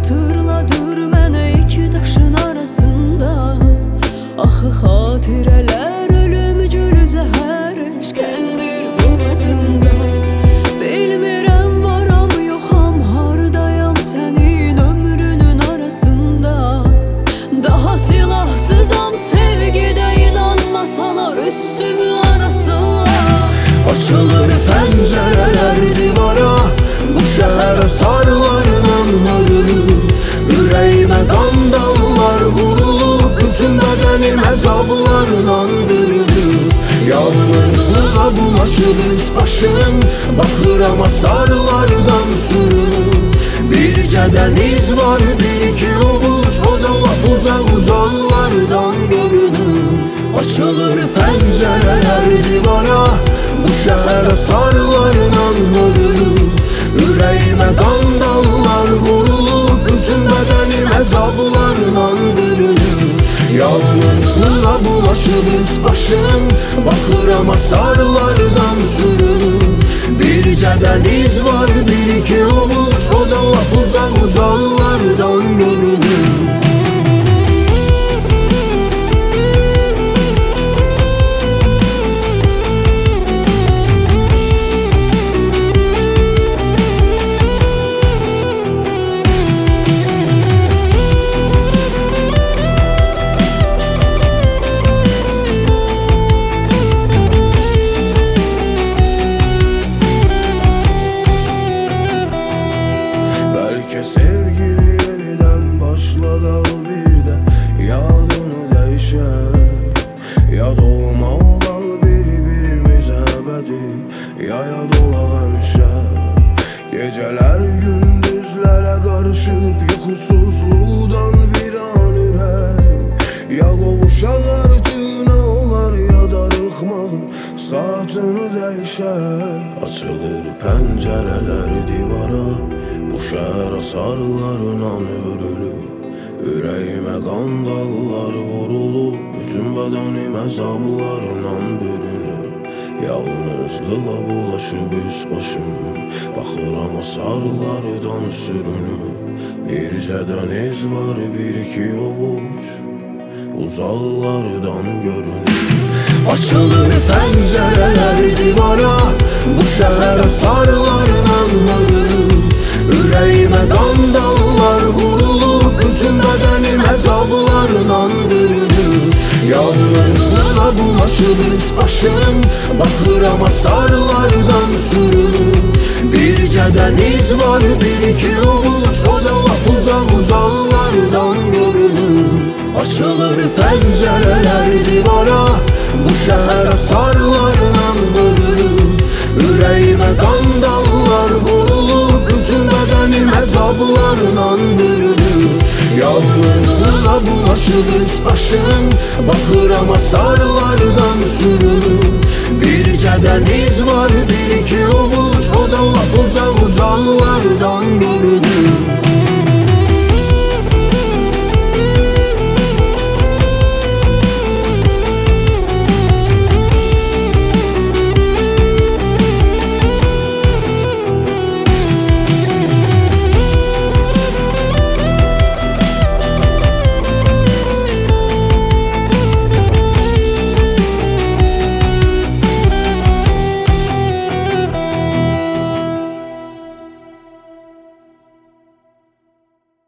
Hatırladır mənə iki daşın arasında. Axı xatirələr ölüm gülü zəhər Eşkəndir bu özümdə Bilmirəm varam yoxam Hardayam sənin ömrünün arasında. Daha silahsızam sevgidə inanmasalar Üstümü arasalar Açılır pəncərə Yalnızlığa bulaşırız başım Bakır ama sarılardan sürünür Bir deniz var bir iki uvuç O da uzak uzaklardan görünür Açılır pencereler divara Bu şehre sarılarla hırılır bulaşırız başım Bakır ama sarılardan sürünür. Bir deniz var bir iki uvuç O da laf uzak yönü dəyişər Açılır pəncərələr divara Bu şəhər asarlarından örülüb Ürəyimə qan dalları vurulub Bütün bədənim əzablarından bürünüb Yalnızlığa bulaşıb üst başım Baxıram asarlardan sürünüb Bircə dəniz var bir iki ovuc Uzaklardan görünür Açılır pencereler divara Bu şehre sarılarla hırılır Yüreğime kan dallar vurulup Bütün bedenim hesaplarla dürülür Yalnızlığa bulaşırız başım Bakır ama sarılardan sürünür Bir deniz var bir iki uvuç O da uzak uzaklardan görünür Açılır pencereler divara Bu şehre sarılarla hırılır Yüreğime kan dallar vurulup Bütün bedenim hesaplarla dürülür Yalnızlığa bulaşırız başım Bakır ama sarılardan sürünür. Bir deniz var bir iki uvuç O da laf uzak uzaklardan görünür